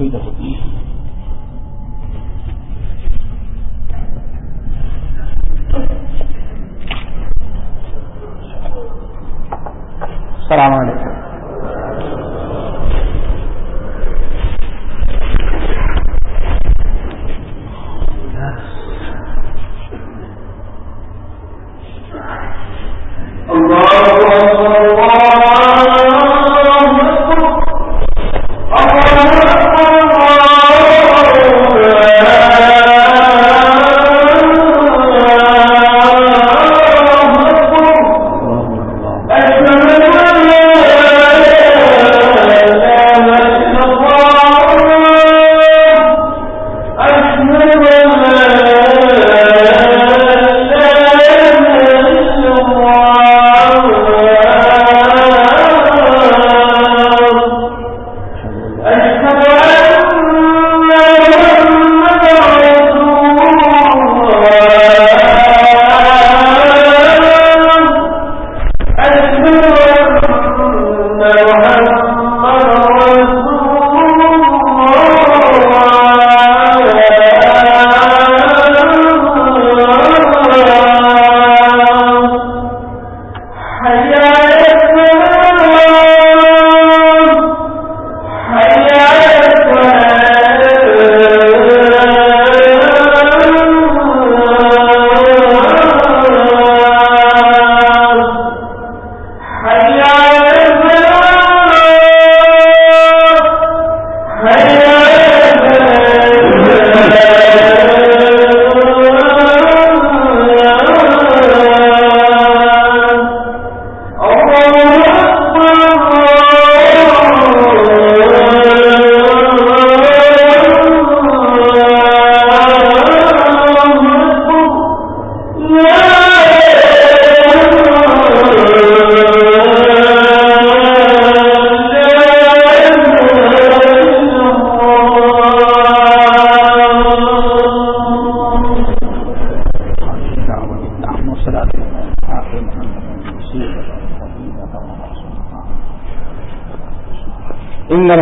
کوئی ضرورت نہیں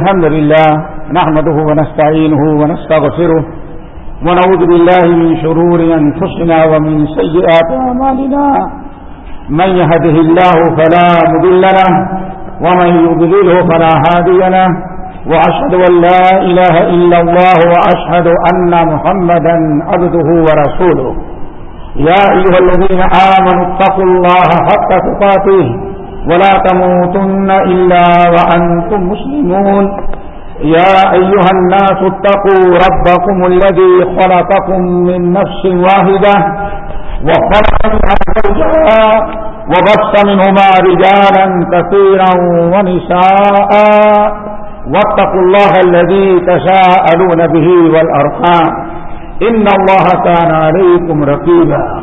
الحمد لله نحمده ونستعينه ونستغفره ونعوذ بالله من شرور أنفسنا ومن سيئات أعمالنا من يهده الله فلا مضل له ومن يضلله فلا هادي له وأشهد أن لا إله إلا الله وأشهد أن محمدا عبده ورسوله يا أيها الذين آمنوا اتقوا الله حق تقاته ولا تموتن إلا وأنتم مسلمون. يا أيها الناس اتقوا ربكم الذي خلقكم من نفس واحدة وخلق منها وبص منهما رجالا كثيرا ونساء. واتقوا الله الذي تساءلون به والأرحام. إن الله كان عليكم رقيبا.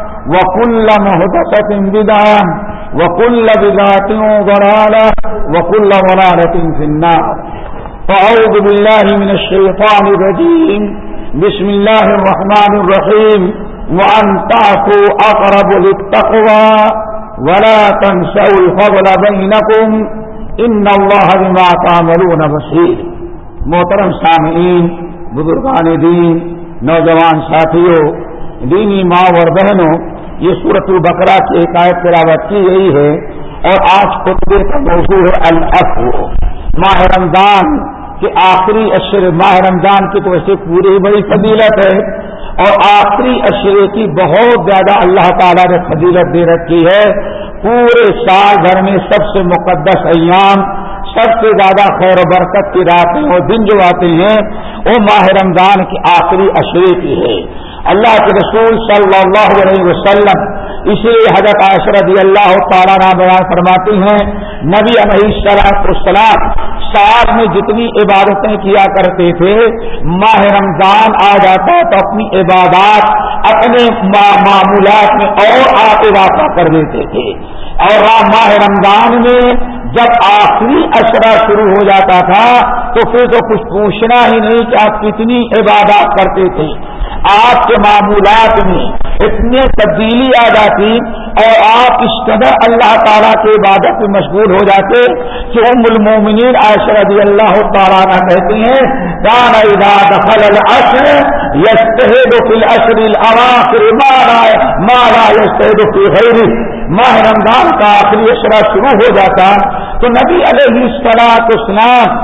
وكل مهدسة بدعة وكل بدعة ضلالة وكل ضلالة في النار. فأعوذ بالله من الشيطان الرجيم. بسم الله الرحمن الرحيم. وأن تعفوا أقرب للتقوى ولا تنسوا الفضل بينكم إن الله بما تعملون بصير. محترم سامعین بزرگان دین نوجوان ساتھیوں دینی ماں اور بہنوں، یہ سورت البقرہ کی عکایت تلاوت کی گئی ہے اور آج خطبے کا موضوع ہے الفو ماہ رمضان کے آخری اشر ماہ رمضان کی تو ویسے پوری بڑی فضیلت ہے اور آخری اشرے کی بہت زیادہ اللہ تعالیٰ نے فضیلت دے رکھی ہے۔ پورے سال بھر میں سب سے مقدس ایام، سب سے زیادہ خیر و برکت کی راتیں اور دن جو آتے ہیں، وہ ماہ رمضان کی آخری اشرے کی ہے۔ اللہ کے رسول صلی اللہ علیہ وسلم، اسی لیے حضرت رضی اللہ تعالیٰ بیان فرماتی ہیں، نبی علیہ السلام سال میں جتنی عبادتیں کیا کرتے تھے، ماہ رمضان آ جاتا تو اپنی عبادات، اپنے معمولات میں اور آپ اضافہ کر دیتے تھے۔ اور ماہ رمضان میں جب آخری اشرا شروع ہو جاتا تھا تو پھر تو کچھ پوچھنا ہی نہیں کہ آپ کتنی عبادات کرتے تھے۔ آپ کے معمولات میں اتنی تبدیلی آ جاتی اور آپ اس قدر اللہ تعالیٰ کے عبادت میں مشغول ہو جاتے کہ ام المومنین عائشہ رضی اللہ تعالیٰ کہتی ہیں دان ادا دخل الاشر یستہد فی الاشر الاواخر مارا مارا یستہد فی غیری ماہ رمضان کا آخری اشرا شروع ہو جاتا تو نبی علیہ الصلوۃ والسلام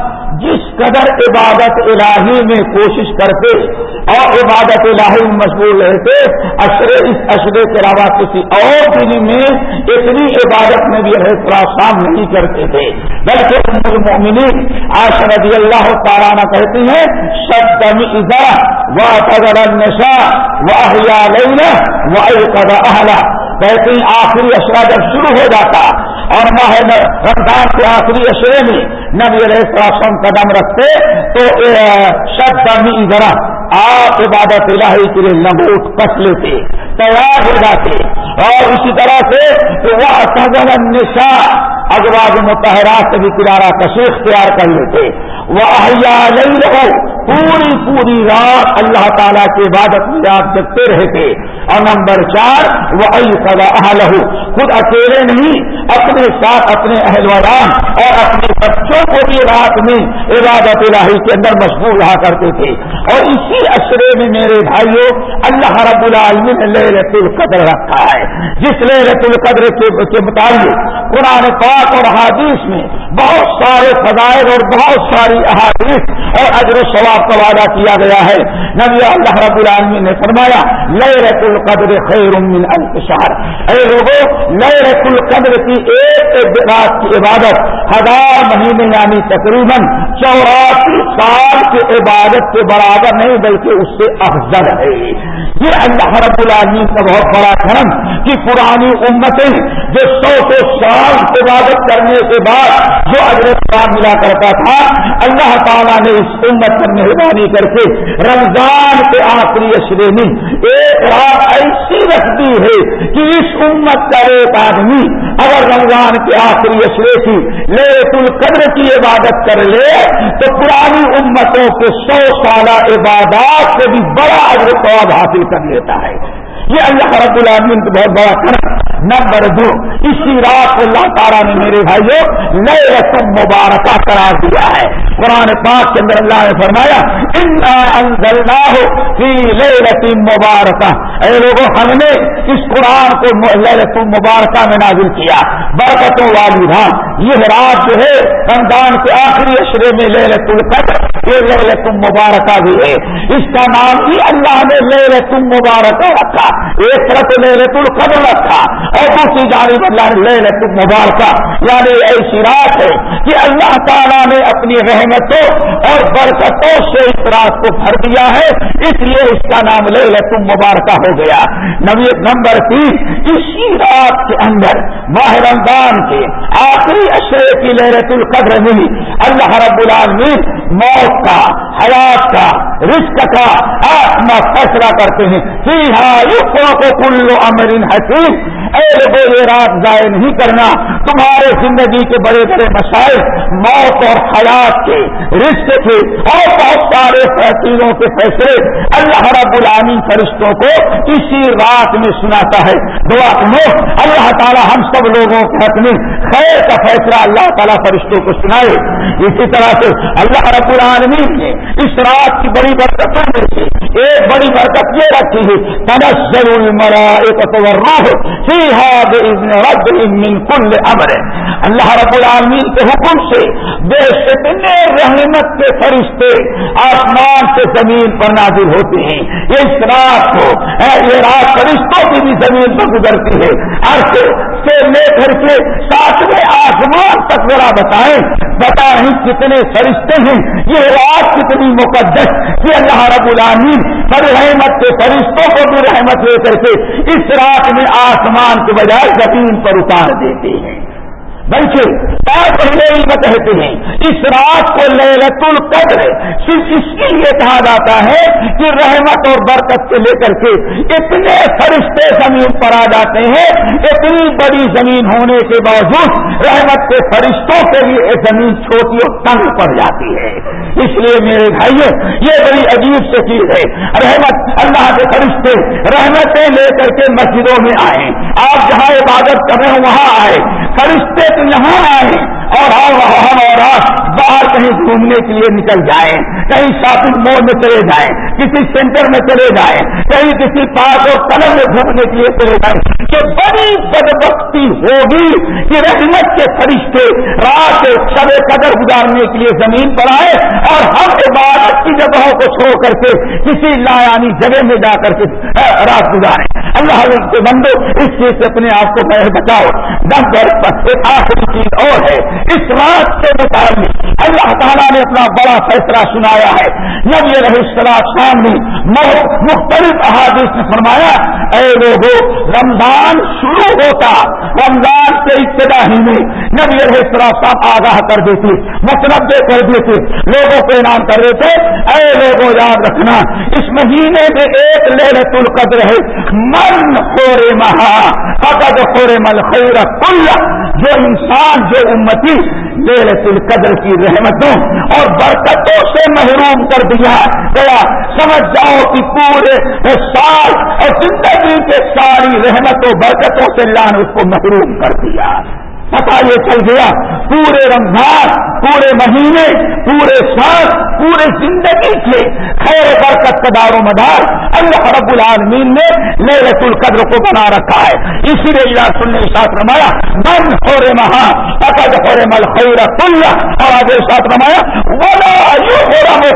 جس قدر عبادت الہی میں کوشش کرتے اور عبادت الہی میں مشغول رہتے اشرے اس اشرے کے علاوہ کسی اور دن میں اتنی عبادت میں بھی رہے شام نہیں کرتے تھے۔ بلکہ آش رضی اللہ تعالیٰ کہتی ہیں شبدم اضا و قدر النشا و احیا لینا و اہلا کہتی آخری اشرا جب شروع ہو جاتا اور ماہ رمضان کے آخری اشرے میں نبی علیہ السلام قدم رکھتے تو شب دمی ذرا، آپ عبادت الہی کے لیے لمبوٹ کس لیتے، تیار ہو جاتے۔ اور اسی طرح سے وہ سزن نشا اجواز متحرات سے بھی کنارا کشیخ تیار کر لیتے۔ وہ احیا رہو پوری پوری رات اللہ تعالیٰ کی عبادت میں آپ جگتے رہتے۔ اور نمبر چار وہ سدا اہل خود اکیلے نہیں، اپنے ساتھ اپنے اہل وران اور اپنے بچوں کو بھی رات میں عبادت الہی کے اندر مشغول رہا کرتے تھے۔ اور اسی اشرے میں میرے بھائیوں اللہ رب العالمین نے لہرت القدر رکھا ہے۔ جس لہرت القدر کے مطابق قرآن پاک اور حادیث میں بہت سارے فضائل اور بہت ساری احادیث اور اجر و ثواب کا وعدہ کیا گیا ہے۔ نبی اللہ رب العالمین نے فرمایا لہرت القدر خیر من شہر اے لوگوں لہرت القدر کی ایک رات کی عبادت، ہزار مہینے یعنی تقریباً چوراسی سال کی عبادت کے برابر نہیں بلکہ اس سے افضل ہے۔ یہ اللہ رب العالمین کا بہت بڑا کرم کہ پرانی امتیں جو سو سو سال عبادت کرنے کے بعد جو اجرت ملا کرتا تھا، اللہ تعالیٰ نے اس امت پر مہربانی کر کے رمضان کے آخری اشرے میں ایک رات ایسی رکھ دی ہے کہ اس امت کا ایک آدمی اگر رمضان کے آخری اشرے کی لے القدر کی عبادت کر لے، تو پرانی امتوں کے سو سالہ عبادات سے بھی بڑا اجر حاصل کر لیتا ہے۔ یہ اللہ رب العالمین کو بہت بڑا کرم۔ نمبر دو، اسی رات اللہ تعالیٰ نے میرے بھائیوں نئے رسم مبارکہ قرار دیا ہے۔ قرآن پاک کے اندر اللہ نے فرمایا ہو لیے رسم مبارکہ اے لوگوں ہم نے اس قرآن کو رسول مبارکہ میں نازل کیا۔ برکتوں والی رات۔ یہ رات جو ہے، رمضان کے آخری اشرے میں لہ رسول قدر یہ لے رسم مبارکہ بھی ہے۔ اس کا نام ہی اللہ نے لے رسم مبارکہ رکھا۔ ایک طرف لے القدر رکھا۔ اور دوسری جانب اللہ لے لے مبارکہ یعنی ایسی رات ہے کہ اللہ تعالیٰ نے اپنی رحمتوں اور برکتوں سے اس رات کو بھر دیا ہے۔ اس لیے اس کا نام لے تم مبارکہ ہو گیا۔ نمبر تین اسی رات کے اندر، ماہ رمضان کے آخری اشرے کی لہرت القدر نہیں اللہ رب العالمین موت کا، حیات کا، رزق کا آسما فیصلہ کرتے ہیں۔ فی ہاں کو کلو امرین حسین اے لوگوں یہ رات ضائع نہیں کرنا۔ تمہارے زندگی کے بڑے بڑے مسائل، موت اور حیات کے رشتے کے اور بہت سارے فیصلوں کے فیصلے۔ اللہ رب العالمین فرشتوں کو اسی رات میں سناتا ہے۔ دعا کرو اللہ تعالیٰ ہم سب لوگوں کے حق میں خیر کا فیصلہ اللہ تعالیٰ فرشتوں کو سنائے۔ اسی طرح سے اللہ رب العالمین نے اس رات کی بڑی برکتوں میں سے ایک بڑی برکت یہ رکھی ہے، تنزل الملائکۃ والروح رب من کل امر۔ اللہ رب العالمین کے حکم سے، بے اتنے رحمت کے فرشتے آسمان سے زمین پر نازل ہوتے ہیں۔ اس رات کو یہ رات فرشتوں کی بھی زمین پر گزرتی ہے۔ سے لے کر کے ساتویں آسمان تک ذرا بتائیں، بتا کتنے فرشتے ہیں، یہ رات کتنی مقدس کہ اللہ رب العالمین پر رحمت کے فرشتوں کو بھی رحمت لے کر کے اس رات میں آسمان کے بجائے زمین پر اتار دیتے ہیں۔ بلکہ پہلے کہتے ہیں، اس رات کو للت القدر، صرف اس کے لیے کہا جاتا ہے کہ رحمت اور برکت سے لے کر کے اتنے فرشتے زمین پر آ جاتے ہیں، اتنی بڑی زمین ہونے کے باوجود رحمت کے فرشتوں کے لیے زمین چھوٹی اور تنگ پڑ جاتی ہے۔ اس لیے میرے بھائیوں، یہ بڑی عجیب سے چیز ہے۔ رحمت، اللہ کے فرشتے رحمتیں لے کر کے مسجدوں میں آئے۔ آپ جہاں عبادت کر رہے ہیں، وہاں آئے۔ فرشتے تو یہاں آئے اور ہم اور باہر کہیں گھومنے کے لیے نکل جائیں، کہیں شاپنگ مال میں چلے جائیں، کسی سینٹر میں چلے جائیں، کہیں کسی پارک اور قلم میں گھومنے کے لیے چلے جائیں۔ کہ بڑی بدبختی ہوگی کہ رحمت کے فرشتے رات شب قدر گزارنے کے لیے زمین پر آئے اور ہم عبادت کی جگہوں کو چھوڑ کر کے کسی لایانی جگہ میں جا کر کے رات گزارے۔ اللہ کے بندو، اس چیز سے اپنے آپ کو بچاؤ۔ دس ایک آخری چیز اور ہے۔ اس رات کے مطابق اللہ تعالیٰ نے اپنا بڑا فیصلہ سنایا ہے۔ جب یہ رہے شام نے مختلف احادیث نے فرمایا، اے لوگوں رمضان شروع ہوتا۔ رمضان کے ابتدا ہی میں جب یہ رہے شام آگاہ کر دیتے مطلب متنوع کر دیتے۔ لوگوں کو انعام کر دیتے، اے لوگوں یاد رکھنا، اس مہینے میں ایک لہرت القدر ہے۔ من خورے مہا فقد خورے مل خیر کل جو انسان، جو امتی لہرت القدر کی رحمتوں اور برکتوں سے محروم کر دیا گیا سمجھ جاؤ کہ پورے سال اور زندگی کے ساری رحمتوں، برکتوں سے اللہ نے اس کو محروم کر دیا۔ پتا یہ چل گیا، پورے رمضان، پورے مہینے، پورے سال، پورے زندگی کے خیر برکت کا و مدار اللہ رب العالمین نے لہرت القدر کو بنا رکھا ہے۔ اسی لیے علاج سننے کے ساتھ رمایا من خور مہا پتہ خور مل خیر کل اور آگے ساتھ رمایا بڑا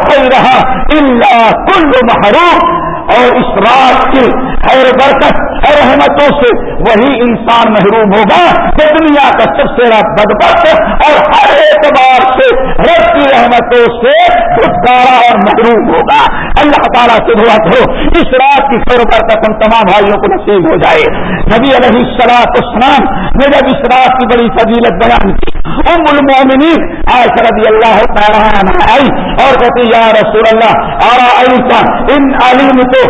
خیر رہا اللہ کل محروم۔ اور اس رات کی خیر برکت اور رحمتوں سے وہی انسان محروم ہوگا کہ دنیا کا سب سے بدبخت اور ہر اعتبار سے رب کی رحمتوں سے چھٹکارا اور محروم ہوگا۔ اللہ تعالیٰ سے دعا کرو، اس رات کی خیر برکت ہم تمام بھائیوں کو نصیب ہو جائے۔ نبی علیہ السلاط اسلام نے جب اس رات کی بڑی فضیلت بیان کی ام المومنین آئے رضی اللہ تعالیٰ آئی اور کہتے یا رسول اللہ آرا ایسا ان علیم تو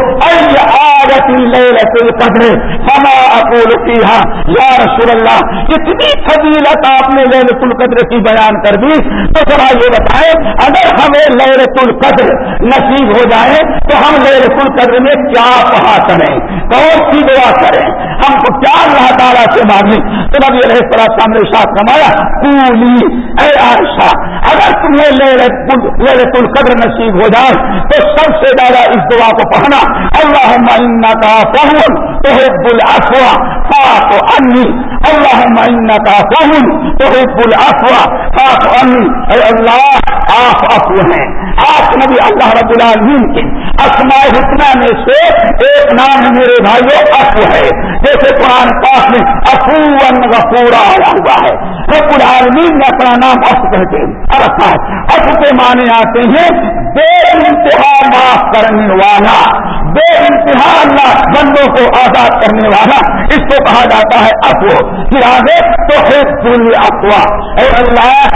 ہما اقول فیہا یا رسول اللہ، اتنی فضیلت آپ نے للت القدر کی بیان کر دی، تو ذرا یہ بتائیں، اگر ہمیں للت القدر نصیب ہو جائے، تو ہم للت القدر میں کیا کہا کریں؟ کون سی دعا کریں؟ ہم کو کیا اللہ تعالیٰ سے مانگیں؟ تو نبی علیہ السلام سامنے ساتھ کمایا اے عائشہ، اگر تمہیں للت القدر نصیب ہو جائے، تو سب سے زیادہ اس دعا کو پڑھنا اللہ کا فہم، تحب الافوا فاق انی اللہ کا فہم، تحب الافوا فاق انی اے اللہ آپ افو ہیں۔ آپ نبی اللہ رب العالمین کے۔ اسماء حسنہ میں سے ایک نام میرے بھائیوں افو ہے جیسے قرآن پاک میں افو غفورا آیا ہوا ہے۔ رب العالمین نے اپنا نام اف کہتے رکھا ہے۔ اف کے معنی آتے ہیں بے انتہا معاف کرنے والا۔ بے انتہا اللہ بندوں کو آزاد کرنے والا۔ اس کو کہا جاتا ہے افو پھر آگے تو ہے پوری افواہ اے اللہ،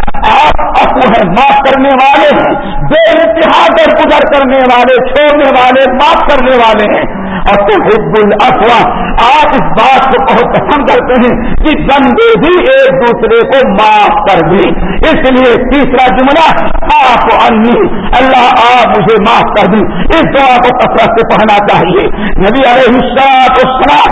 آپ ہے معاف کرنے والے ہیں، بے انتہا در گزر کرنے والے، چھوڑنے والے، معاف کرنے والے ہیں۔ اور تو حب الافواہ، آپ اس بات کو بہت پسند کرتے ہیں کہ بندے بھی ایک دوسرے کو معاف کر دی اس لیے تیسرا جملہ، آپ انی، اللہ آپ مجھے معاف کر دی اس دعا کو کثرت سے پڑھنا چاہیے۔ نبی علیہ السلام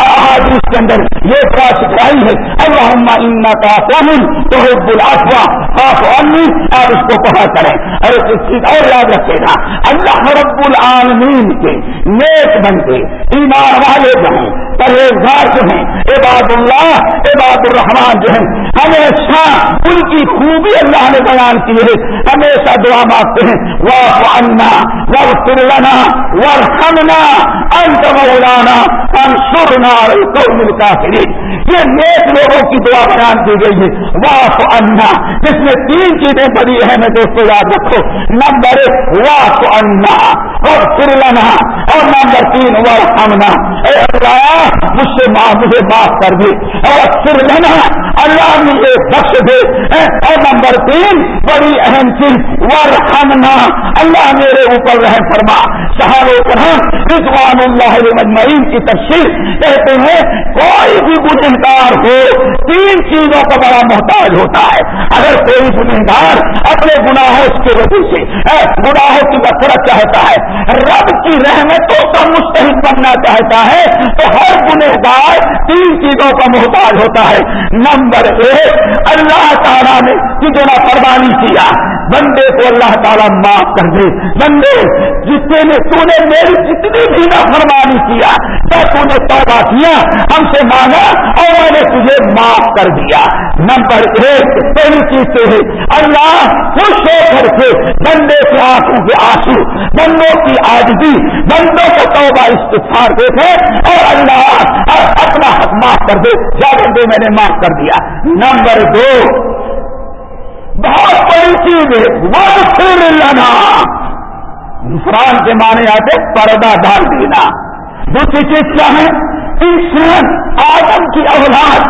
احادیث کے اندر یہ دعا سکھائی ہے۔ اللہ کا تو بلافوا آپ انی آپ اس کو پڑھا کریں۔ اور ایک چیز اور یاد رکھے گا۔ اللہ رب العالمین کے نیک بن کے ایمان والے جو ہیں، پرہیزگار جو ہیں، عباد اللہ، عباد الرحمان جو ہیں، ہمیشہ ان کی خوبی اللہ نے بیان کی ہے۔ ہمیشہ دعا مانگتے ہیں وہ انا وہ سرنا ور خمنا انت مولانا ان سرنا کو ملتا یہ نیک لوگوں کی دعا بیان کی گئی ہے۔ واف انا جس میں تین چیزیں بڑی ہیں میں دوستوں یاد رکھو۔ نمبر ایک واف انا اور سرلنا اور نمبر تین وہ اے اللہ، مجھ سے مجھے معاف کر دے۔ اور سر لنا اللہ مجھے بخش دے اور نمبر تین بڑی اہم چیز ور خمنا اللہ میرے اوپر رحم فرما۔ رضوان اللہ مجمعین کی تفصیل کہتے ہیں، کوئی بھی گنہگار ہو، تین چیزوں کا بڑا محتاج ہوتا ہے۔ اگر کوئی گنہگار اپنے گناہوں کی وجہ سے گناہوں کی بفرت چاہتا ہے، رب کی رحمتوں کا مستحق بننا چاہتا ہے، تو ہر گنہگار تین چیزوں کا محتاج ہوتا ہے۔ نمبر ایک اللہ تعالیٰ نے کتنا قربانی کیا۔ بندے کو اللہ تعالیٰ معاف کر دے۔ بندے، جتنے نے تو نے میری جتنی بھی نہ فرمانی کیا تو تو نے توبہ کیا، ہم سے مانگا اور میں نے تجھے معاف کر دیا۔ نمبر ایک، پہلی چیز سے ہے، اللہ خوش ہو کر کے بندے کے آنکھوں کے آنسو، بندوں کی آجدی بندوں کو توبہ استفار دیکھے اور اللہ اپنا حق معاف کر دے۔ جا بندے، میں نے معاف کر دیا۔ نمبر دو بہت بڑی چیز ہے۔ وہ پھر کے معنی آتے پردہ ڈال دینا۔ دوسری چیز کیا ہے؟ انسان آدم کی اولاد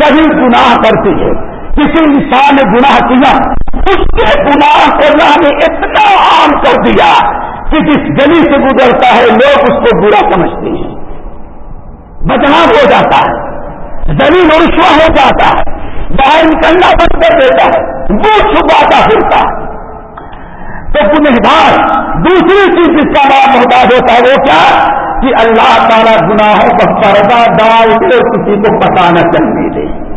کبھی گناہ کرتی ہے۔ کسی انسان نے گناہ کیا، اس کے گناہ کو اللہ نے اتنا عام کر دیا کہ جس گلی سے گزرتا ہے، لوگ اس کو برا سمجھتے ہیں۔ بدنام ہو جاتا ہے زمین رشوا ہو جاتا ہے۔ باہر نکلنا بند کر دیتا ہے، وہ چھپاتا پھرتا ہے تو گنہگار دوسری چیز جس کا نام محتاج ہوتا ہے وہ کیا؟ کہ اللہ تعالیٰ گناہوں کا پردہ ڈال کے کسی کو پتا نہ چلنے دے۔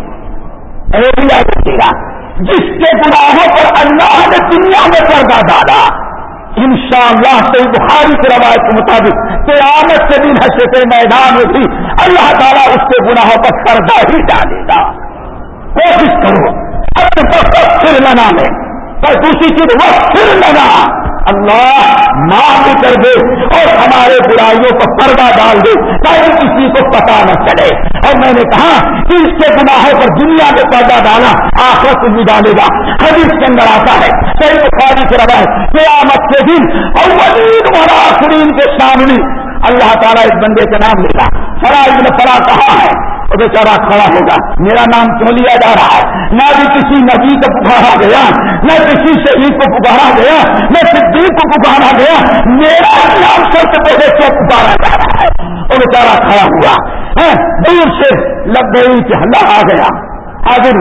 گا جس کے گناہوں پر اللہ نے دنیا میں پردہ ڈالا ان شاء اللہ سے بخاری کی روایت کے مطابق قیامت کے دن حصے کے میدان میں بھی اللہ تعالیٰ اس کے گناہوں پر پردہ ہی ڈالے گا۔ کوشش کرو۔ اپنے وقت پھر لگا میں پر دوسری چیز وقت پھر لگا۔ اللہ معاف کر دے اور ہمارے برائیوں کو پردہ ڈال دے۔ تاکہ کسی کو پتا نہ چلے۔ اور میں نے کہا کہ اس کے گناہوں پر دنیا میں پردہ ڈالا، آخرت بھی ڈالے گا حدیث کے اندر آتا ہے کئی بخاری کے روایت، قیامت کے دن اولین اور آخرین کے سامنے اللہ تعالیٰ اس بندے کے نام لے گا۔ فرا ابن فرا کہا ہے؟ وہ بیچارہ کھڑا ہوگا میرا نام کیوں لیا جا رہا ہے؟ نہ بھی کسی نبی کو پکارا گیا، نہ کسی شہید کو پکارا گیا، نہ صدیق کو پکارا گیا۔ میرا نام سب سے پہلے کیوں پکارا جا رہا ہے؟ وہ بیچارہ کھڑا ہوا۔ ہاں، دور سے لگ گئی کہ اللہ آ گیا۔ حاضر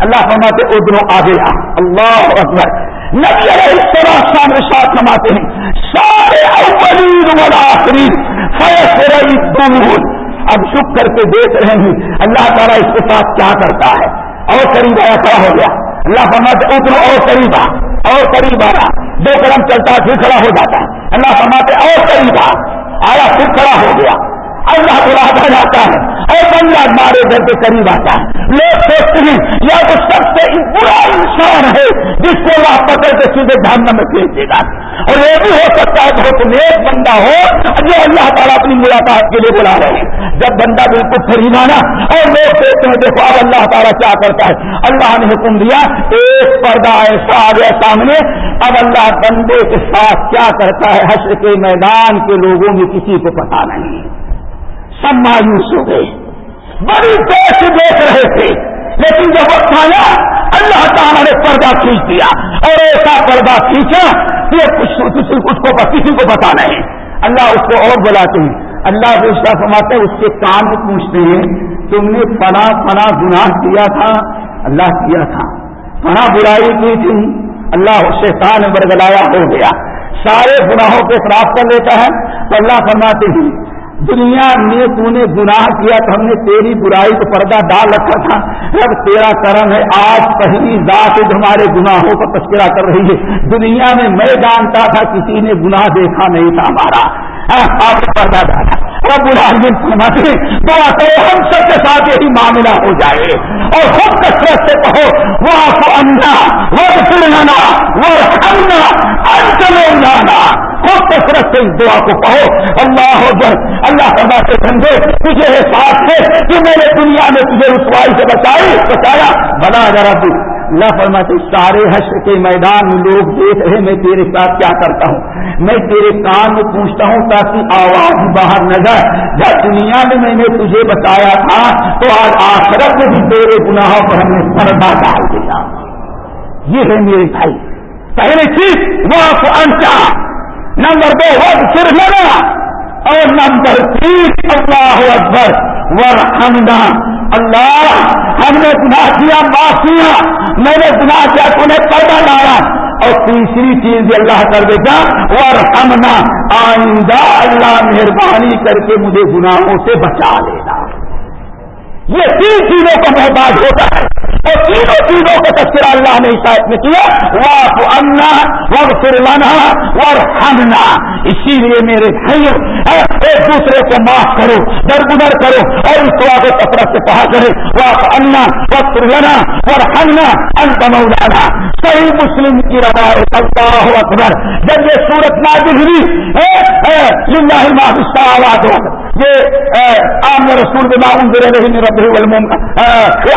اللہ فرماتے ادھر آ گیا۔ اللہ اکبر۔ نبی علیہ السلام سامنے ساتھ نماتے ہیں سارے اولین والآخرین فیصل دور اب چپ کر کے دیکھ رہے ہیں اللہ تعالیٰ اس کے ساتھ کیا کرتا ہے۔ اور قریب آیا، کھڑا ہو گیا۔ اللہ فرماتے اتنا اور قریب آ، اور قریب آ۔ رہا دو قدم چلتا پھر کھڑا ہو جاتا ہے۔ اللہ فرماتے اور قریب آ۔ آیا، پھر کھڑا ہو گیا۔ اللہ کو راہ جاتا ہے۔ اور بندہ، مارے گھر کے قریب آتا ہے۔ لوگ سوچتے ہیں، یا تو سب سے برا انسان ہے، جس کو اللہ پکڑ کے سیدھے دھرم میں بھیج دے گا۔ اور یہ بھی ہو سکتا ہے، بہت نیک بندہ ہو، جو اللہ تعالیٰ ملاقات کے لیے بلا رہے ہیں۔ جب بندہ بالکل قریب اور لوگ سوچتے ہیں دیکھو، اب اللہ تعالیٰ کیا کرتا ہے؟ اللہ نے حکم دیا، ایک پردہ ایسا آ گیا سامنے۔ اب اللہ بندے کے ساتھ کیا کرتا ہے؟ حشر کے میدان کے لوگوں میں کسی کو پتا نہیں۔ سب مایوس ہو گئے۔ بڑی دیر سے دیکھ رہے تھے۔ لیکن جب وقت آیا، اللہ تعالیٰ نے پردہ کھینچ دیا۔ اور ایسا پردہ کھینچا کہ کسی کو پتا نہیں۔ اللہ اس کو اور بلاتے ہیں۔ اللہ دوسرا فرماتا ہے، اس کے کام کو پوچھتے ہیں، تم نے پنا پنا گناہ کیا تھا؟ اللہ کیا تھا؟ پنا برائی کی تھی۔ اللہ شیطان برگلایا ہو گیا۔ سارے گناہوں کے خلاف کر لیتا ہے۔ تو اللہ فرماتے ہیں دنیا میں تو نے گناہ کیا تو ہم نے تیری برائی کو پردہ ڈال رکھا تھا۔ اب تیرا کرم ہے۔ آج پہلی ذات ہمارے گناہوں کا تذکرہ کر رہی ہے۔ دنیا میں میں جانتا تھا کسی نے گناہ دیکھا نہیں تھا ہمارا۔ آپ نے پردہ ڈالا۔ رب العالمین فرماتے دعا کرو ہم سب کے ساتھ یہی معاملہ ہو جائے۔ اور خود کثرت سے کہو وہ انا وہ پھرنا وہ رکھنا لانا خود کثرت سے اس دعا کو کہو اللہ ہو اللہ خدا سے سمجھے تجھے احساس ہے کہ میں نے دنیا میں تجھے رسوائی سے بچائی، بچایا۔ بنا ذرا اللہ فرماتے سارے حشر کے میدان میں لوگ دیکھ رہے میں تیرے ساتھ کیا کرتا ہوں؟ میں تیرے کام میں پوچھتا ہوں تاکہ آواز باہر نہ جائے۔ جب دنیا میں میں نے تجھے بتایا تھا، تو آج آخرت میں بھی تیرے گناہوں پر ہم نے پردہ ڈال دیا یہ ہے میرے بھائی، پہلی چیز، وہ انچا نمبر دو وقت پھر لگا اور نمبر تین اللہ اکبر۔ ورحمنا اللہ، ہم نے گناہ کیا معافیا میں نے گناہ کیا تو نے پردہ لایا اور تیسری چیز اللہ کر دیتا اور ہم آئندہ اللہ مہربانی کر کے مجھے گناہوں سے بچا لینا۔ یہ تین چیزوں کا محتاج ہوتا ہے۔ اور تینوں چیزوں کا تذکرہ اللہ نے شاید میں کیا واپ انا وب پھر اور ہمنا اسی لیے میرے بھائیوں ایک دوسرے کو معاف کرو، درگزر کرو اور اس کو آگے کثرت سے کہا کرے واپ انا وب پھر لانا اور ہمنا انت مولانا۔ صحیح مسلم کی روایت اللہ اکبر۔ جب یہ سورت نازل ہوئی آواز ہو یہ عام رسول کے معاون دے رہے رب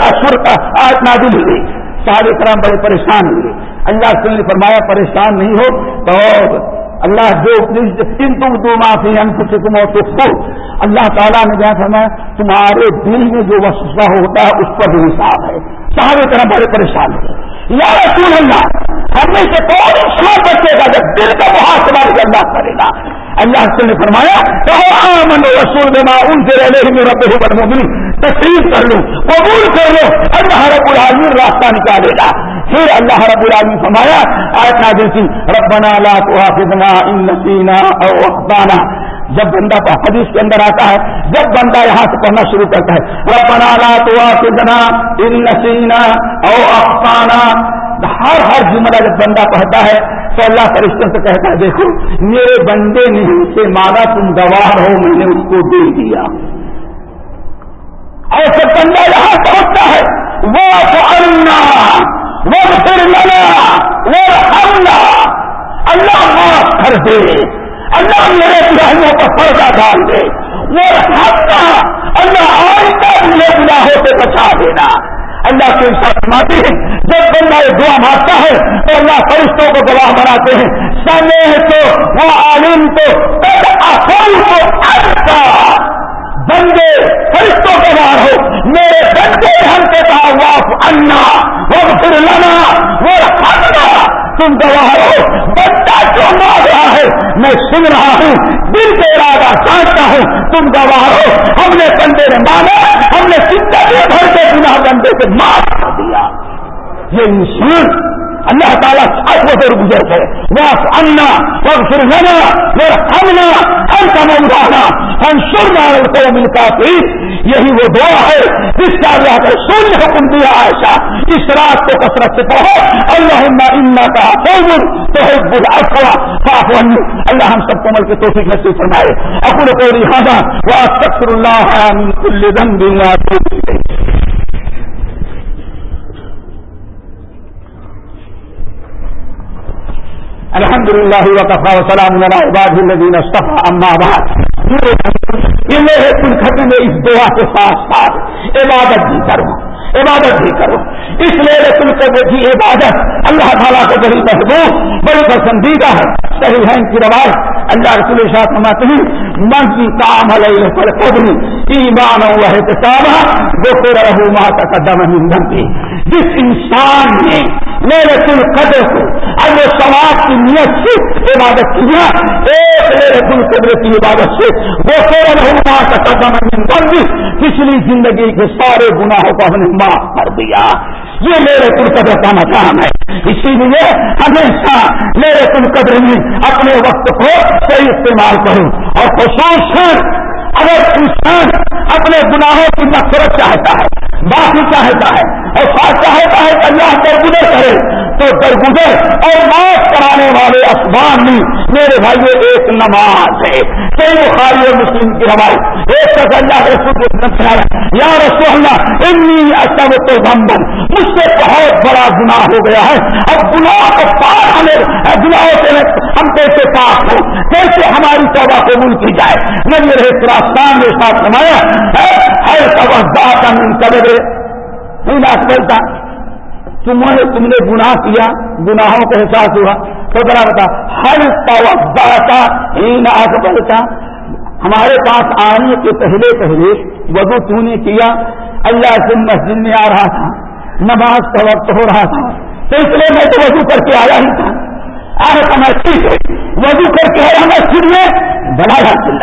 السر آج نازل ہوئی۔ سارے کرام بڑے پریشان ہوئے۔ اللہ سے نے فرمایا، پریشان نہیں ہو، تو اللہ جو ان تم دو معافی ان سے تم اور اللہ تعالیٰ نے کیا فرمایا، تمہارے دل میں جو وسوسہ ہوتا ہے، اس پر بھی حساب ہے۔ سارے طرح بڑے پریشان ہوئے یا رسول اللہ، ہم میں سے کون انسان بچے گا جب دل کا محاسبہ اللہ کرے گا؟ اللہ سے نے فرمایا کہو آمن رسول بما ان سے رہے میں رب المؤمنین تسلیم کر لو قبول کر لو اللہ رب العالمین راستہ نکالے گا۔ پھر اللہ رب العالمین فرمایا، آیت نازل کی، ربنا لا تؤاخذنا ان نسینا او اخطانا۔ جب بندہ حدیث کے اندر آتا ہے، جب بندہ یہاں سے پڑھنا شروع کرتا ہے، ربنا لا تؤاخذنا ان نسینا او اخطانا۔ ہر ہر جملہ جب بندہ پڑھتا ہے، تو اللہ فرشتوں سے کہتا ہے، دیکھو، میرے بندے نے سے مانا تم گواہ ہو میں نے اس کو دے دیا۔ اور جب بندہ یہاں پہنچتا ہے، وہ اللہ، وہ پھر لنا وہ اللہ اللہ معاف کر دے، اللہ میرے گراہیوں کا پردہ ڈال دے، وہ اللہ آئندہ مجھے گناہوں سے بچا دینا۔ اللہ کے ساتھ ماتے ہیں جب بندہ یہ دعا مارتا ہے تو اللہ فرشتوں کو گواہ بناتے ہیں سنے تو، وہ عالم تو کو اچھا بندے فرشتوں کے بار ہو، میرے بندے ہم سے کہا واف انا وہ پھر لنا وہ ہننا تم گواہ ہو، بندہ جو مار رہا ہے، میں سن رہا ہوں، دل کے ارادہ سانچتا ہوں، تم گواہ ہو، ہم نے بندے نے مانا ہم نے زندگی بھر کے گناہ بندے سے معاف کر دیا۔ یہ انسان اللہ تعالیٰ وہ دور گزر ہے وہ انا اور پھر لینا وہ ہمنا ہم کا منگانا ہم سر مار کو ملتا یہی وہ دعا ہے جس کا اللہ کا سونے حکم دیا ایسا اس رات کو کثرت سے پڑھو. اللہ انا کا تو افوا صاف اللہ ہم سب کو مل کے توفیق نصیب فرمائے. اپنے کو رحانا وہ سکر اللہ کل دن دنیا الحمد للہ وقفا وسلام عباد الدین صفا اما بعد. یہ میرے خط میں اس دعا کے ساتھ ساتھ عبادت بھی کروں عبادت بھی کرو۔ اس لیے رسول کو کی عبادت اللہ تعالیٰ کو بڑی محبوب، بڑی پسندیدہ ہے۔ صحیح ہے ان کی رواج اللہ رسول شاہ سماتے ہیں، من کی کام علیہ پر قبل ایمان وہ کتاب وہ پھر رہو ماں کا قدم کی جس انسان نے میرے کل قدر کو اگر سماج کی نیت سے عبادت کیا ایک میرے کل قدر کی عبادت سے وہ پھر رہو کا قدم بندی پچھلی زندگی کے سارے گناہوں کو ہم نے معاف کر دیا۔ یہ میرے کل قدر کا مقام ہے۔ اسی لیے ہمیشہ میرے کل قدر میں اپنے وقت کو صحیح استعمال کروں اور خصوصاً اگر انسان اپنے گناہوں کی نفرت چاہتا ہے، معافی چاہتا ہے اور ساتھ چاہتا ہے کہ اللہ درگزر کرے۔ تو درگزر اور معاف کرانے والے اسبان نہیں میرے بھائی ایک نماز ہے۔ کئی بخاری اور مسلم کی روایت ایک تک اللہ رسول یا رسول اللہ، انی اصب تو بمبن مجھ سے بہت بڑا گناہ ہو گیا ہے۔ اب گناہ کو پار ہمیں گناہوں سے ہم کیسے پاک ہو کیسے ہماری توبہ قبول کی جائے؟ نبی رہے راستان کے ساتھ سمایا ہے ہر توبہ کا من کبر نہیں بات بولتا تمہیں تم نے گناہ کیا، گناہوں کا احساس ہوا۔ تو ذرا بتا، ہر توقع ہین بڑھتا ہمارے پاس آنے کے پہلے پہلے وضو تو نے کیا؟ اللہ سے مسجد میں آ رہا تھا، نماز کا وقت ہو رہا تھا، تو اس لیے میں تو وضو کر کے آیا ہی تھا۔ آج ہے وضو کر کے آیا، مسجد میں بڑا چل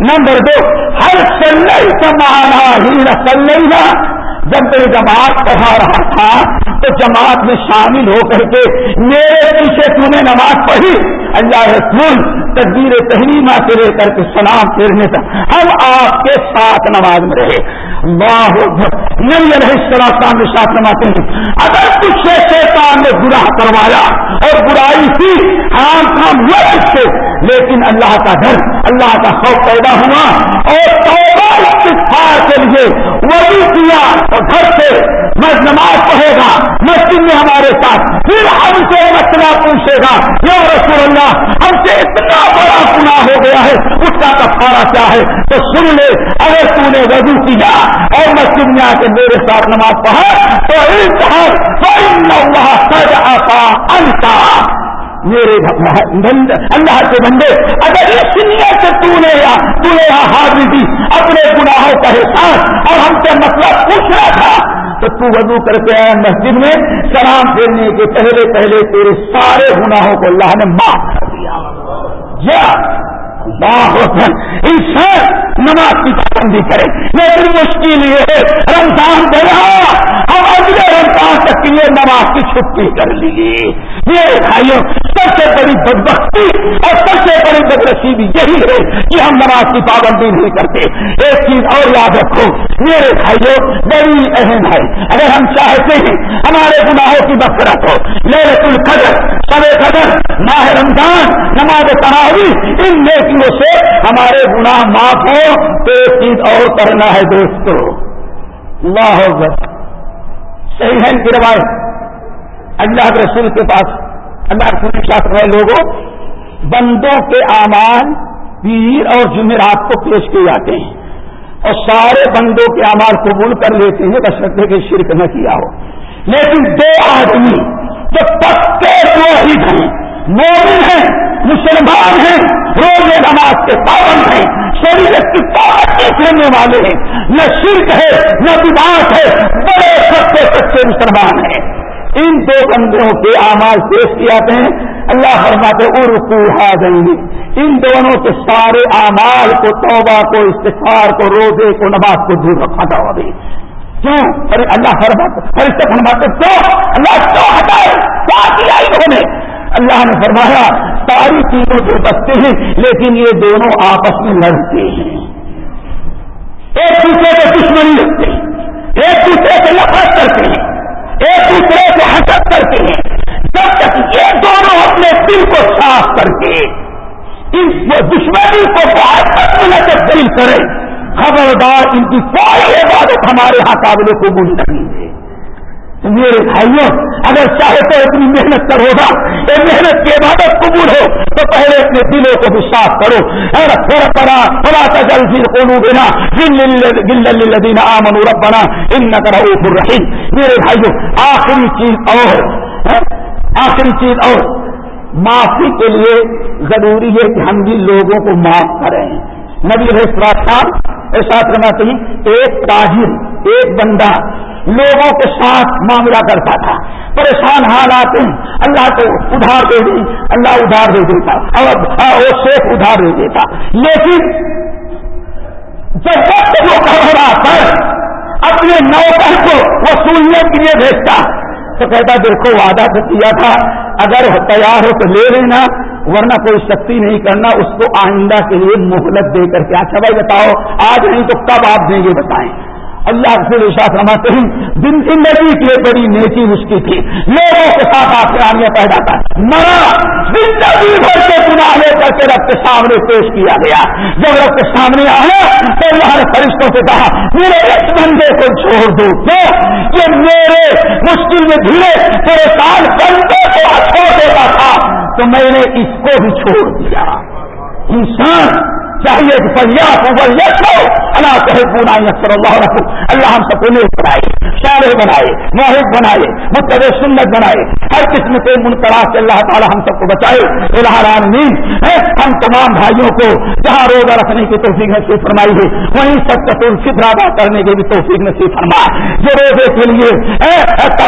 نمبر دو، ہر چل سمانا ہی نہ چل جب میں جماعت پڑھا رہا تھا تو جماعت میں شامل ہو کر کے میرے پیچھے تم نے نماز پڑھی۔ اللہ رسول تصویر تحریمہ سے لے کر کے سلام پھیرنے تک ہم آپ کے ساتھ نماز میں رہے۔ نہیں رہے سلام کے ساتھ نماز ہیں اگر کچھ شیطان نے گناہ کروایا اور برائی تھی، ہم کام ہوا سے لیکن اللہ کا گھر اللہ کا خوف پیدا ہوا اور توبہ استفار کے لیے وہی کیا اور گھر سے میں نماز پڑھے گا، مسجد میں ہمارے ساتھ، پھر ہم سے مسئلہ پوچھے گا، یا رسول اللہ، ہم سے اتنا بڑا گنا ہو گیا ہے، اس کا کفارہ کیا ہے؟ تو سن لے، اگر تو نے وضو کیا اور مسجد میں آ کے میرے ساتھ نماز پڑھا، تو سج آتا انتا میرے اللہ کے بندے، اگر اس نیت سے تو نے تو نے یہاں حاضری دی، اپنے گناہوں کا احساس، اور ہم سے مسئلہ پوچھ رہا تھا، تو تو وضو کر کے آیا مسجد میں، سلام پھیرنے کے پہلے پہلے تیرے سارے گناہوں کو اللہ نے معاف کر دیا۔ انسان نماز کی پابندی کرے لیکن مشکل یہ ہے، رمضان گیا ہم اگلے رمضان تک کے لیے نماز کی چھٹی کر لی میرے بھائیوں، سب سے بڑی بدبختی اور سب سے بڑی بدرسیبی یہی ہے کہ ہم نماز کی پابندی نہیں کرتے۔ ایک چیز اور یاد رکھو، میرے بھائیوں بڑی اہم ہے۔ اگر ہم چاہتے ہیں ہمارے گناہوں کی بکرت ہو میرے کل قدر سب قدر، ماہ رمضان، نماز تناوی ان نیکیوں سے ہمارے گناہ معاف ہو تو ایک چیز اور کرنا ہے دوستو، اللہ صحیح ہے ان کی روایت۔ اللہ کے رسول کے پاس اللہ رسول کے شاستر میں لوگوں، بندوں کے اعمال، پیر اور جمعرات کو پیش کیے جاتے ہیں۔ اور سارے بندوں کے اعمال قبول کر لیتے ہیں بشرطے کے شرک نہ کیا ہو۔ لیکن دو آدمی جو پکے ہی ہیں، مومن ہیں، مسلمان ہیں روز نماز کے پابند ہیں شریعت کی پابندی کرنے والے ہیں۔ نہ شرک ہے، نہ دماغ ہے۔ بڑے سچے سچے مسلمان ہیں۔ ان دو بندوں کے اعمال پیش کیا ہیں۔ اللہ فرماتے ارکو دیں گے ان دونوں کے سارے اعمال کو، توبہ کو استفار کو، روزے کو، نماز کو دور رکھا تھا ابھی۔ کیوں؟ اللہ فرماتے فرماتے کیوں؟ اللہ کیوں ہٹائے کیا کیا انہوں نے؟ اللہ نے فرمایا ساری چیزوں سے بچتے ہیں، لیکن یہ دونوں آپس میں لڑتے ہیں۔ ایک دوسرے سے دشمنی رکھتے ہیں۔ ایک دوسرے سے نفرت کرتے ہیں۔ ایک دوسرے سے حسد کرتے ہیں۔ جب تک یہ دونوں اپنے دل کو صاف کر کے اس دشمنی کو ختم نہ تبدیل کرے خبردار ان کی کوئی عبادت ہمارے یہاں قابل قبول نہیں۔ ہے میرے بھائیوں، اگر چاہے تو اتنی محنت کرو گا یہ محنت کی عبادت قبول ہو، تو پہلے اپنے دلوں کو بھی صاف کرو تھوڑا پڑا تھوڑا سا جل پھر کونو دینا گل آمن ربنا ان نہ رحیم۔ میرے بھائیوں، آخری چیز اور آخری چیز اور۔ معافی کے لیے ضروری ہے کہ ہم بھی لوگوں کو معاف کریں۔ نبی رہے ایسا کرنا چاہیے ایک تاجر ایک بندہ لوگوں کے ساتھ معاملہ کرتا تھا۔ پریشان حالات اللہ کو ادھار دے دی اللہ ادھار دے دیتا۔ اور ہاں، وہ شیخ ادھار دے دیتا۔ لیکن جب وقت وہ کر رہا اپنے نوکر کو وصولنے کے لیے بھیجتا، تو کہتا، دیکھو، وعدہ تو کیا تھا۔ اگر تیار ہو تو لے لینا، ورنہ کوئی سختی نہیں کرنا۔ اس کو آئندہ کے لیے مہلت دے کر کے۔ اچھا بھائی، بتاؤ، آج نہیں تو کب آپ دیں گے؟ بتائیں۔ اللہ رسول شاہ فرماتے ہیں، دن زندگی کی ایک بڑی نیکی اس کی تھی۔ لوگوں کے ساتھ آپ پیدا کر مرا، زندگی بھر کے گناہ لے کر کے رب کے سامنے پیش کیا گیا جب رب کے سامنے آیا، تو اللہ نے فرشتوں سے کہا، میرے اس بندے کو چھوڑ دو۔ کیوں؟ میرے مشکل میں دھیرے پریشان بندے کو چھوڑ دیتا تھا، تو میں نے اس کو بھی چھوڑ دیا۔ انسان چاہیے کہ فریات اللہ کہے پورا یسر اللہ رکھو اللہ ہم سب کو نیک بنائے شارے بنائے موہد بنائے متب سنت بنائے۔ ہر قسم کے منقرا سے اللہ تعالی ہم سب کو بچائے۔ الہ العالمین ہم تمام بھائیوں کو، جہاں روزہ رکھنے کی توفیق نصیب فرمائی ہے، وہیں سب کا فطر ادا کرنے کی بھی توفیق نصیب فرمائے۔ جو روزے کے لیے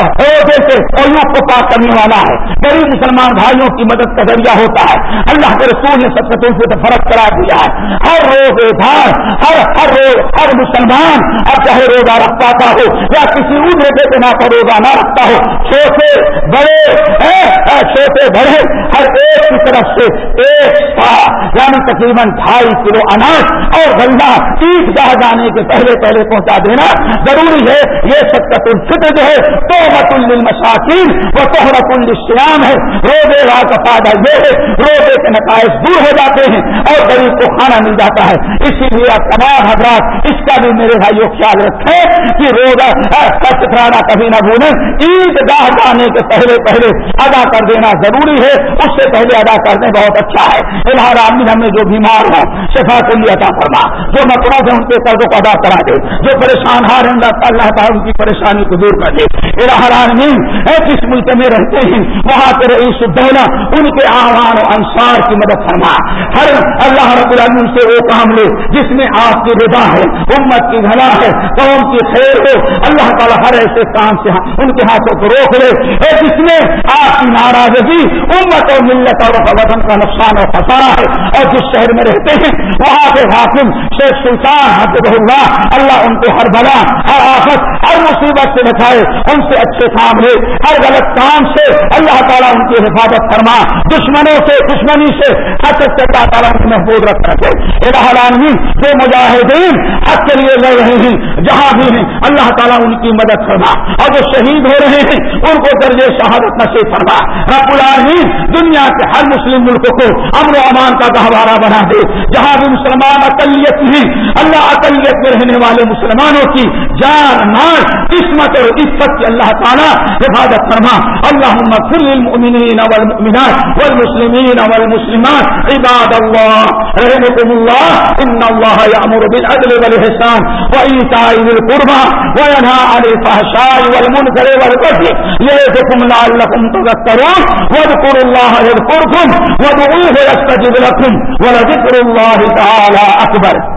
روزے سے قیوں کو پاک کرنے والا ہے۔ غریب مسلمان بھائیوں کی مدد کا ذریعہ ہوتا ہے۔ اللہ کے رسول نے سب کا سے فرق کرا دیا ہے۔ ہر روز دار ہر ہر روز ہر مسلمان اب چاہے روزہ رکھتا پاتا ہو یا کسی عمر کے بنا پر روزہ نہ رکھتا ہو، چھوٹے بڑے چھوٹے بڑے ہر ایک کی طرف سے ایک سا یعنی تقریباً ڈھائی کلو اناج اور گندا عید گاہ جانے کے پہلے پہلے پہنچا دینا۔ ضروری ہے، یہ سب کا الفطر جو ہے تو مت وہ توہرت السلام ہے۔ روزے کا فائدہ یہ ہے، روزے کے نتائج دور ہو جاتے ہیں اور غریب کو کھانا مل جاتا ہے۔ اسی لیے آپ تمام حضرات، اس کا بھی میرے بھائیوں خیال رکھیں کہ روزہ سترانا کبھی نہ بھولیں۔ عید گاہ جانے کے پہلے پہلے ادا کر دینا ضروری ہے۔ اس سے پہلے ادا کرنے بہت اچھا ہے۔ الحال عالمی ہم نے جو بیمار ہوں شفا کے لیے عطا فرما۔ جو مقروض ہیں ان کے قرضوں کو ادا کرا دے۔ جو پریشان ہار ہیں، اللہ تعالیٰ ان کی پریشانی کو دور کر دے۔ الحال عالمین جس ملک میں رہتے ہیں، وہاں کے رئیس الدولہ، ان کے آوان و انصار کی مدد فرما۔ ہر اللہ رب العالمین سے وہ کام لے، جس میں آپ کی رضا ہے، امت کی بھلا ہے، قوم کی خیر ہو۔ اللہ تعالیٰ ہر ایسے کام سے ہاں، ان کے ہاتھوں کو روک لے۔ جس میں آپ کی ناراضگی، امت اور ملت اور وطن کا نقصان اور خسارا ہے۔ اور جس شہر میں رہتے ہیں، وہاں کے حاکم شیخ سلطان حضرت اللہ اللہ ان کو ہر بھلا ہر آفت، ہر مصیبت سے بچائے، ان سے اچھے کام لے۔ ہر غلط کام سے اللہ تعالیٰ ان کی حفاظت فرما۔ دشمنوں سے، دشمنی سے حد سے اللہ تعالیٰ محفوظ رکھ رکھے العالمین جو مجاہدین حق کے لیے لڑ رہے ہیں، جہاں بھی ہیں، اللہ تعالیٰ ان کی مدد فرما۔ اور جو شہید ہو رہے ہیں، ان کو درجے شہادت نصیب فرما۔ رب العالمین دنیا کے ہر مسلم ملکوں کو امن و امان کا گہوارہ بنا دے۔ جہاں بھی مسلمان اقلیت ہی اللہ اقلیت میں رہنے والے مسلمانوں کی جان مان قسمت اور عزت کی اللہ تعالیٰ حفاظت فرما۔ اللہ المؤمنین والمؤمنات والمسلمین والمسلمات۔ عباد اللہ رحمكم الله إن الله يأمر بالعدل والإحسان وإيتاء ذي القربى وينهى عن الفحشاء والمنكر والبغي يعظكم لعلكم تذكرون واذكروا الله يذكركم وادعوه يستجب لكم ولذكر الله تعالى أكبر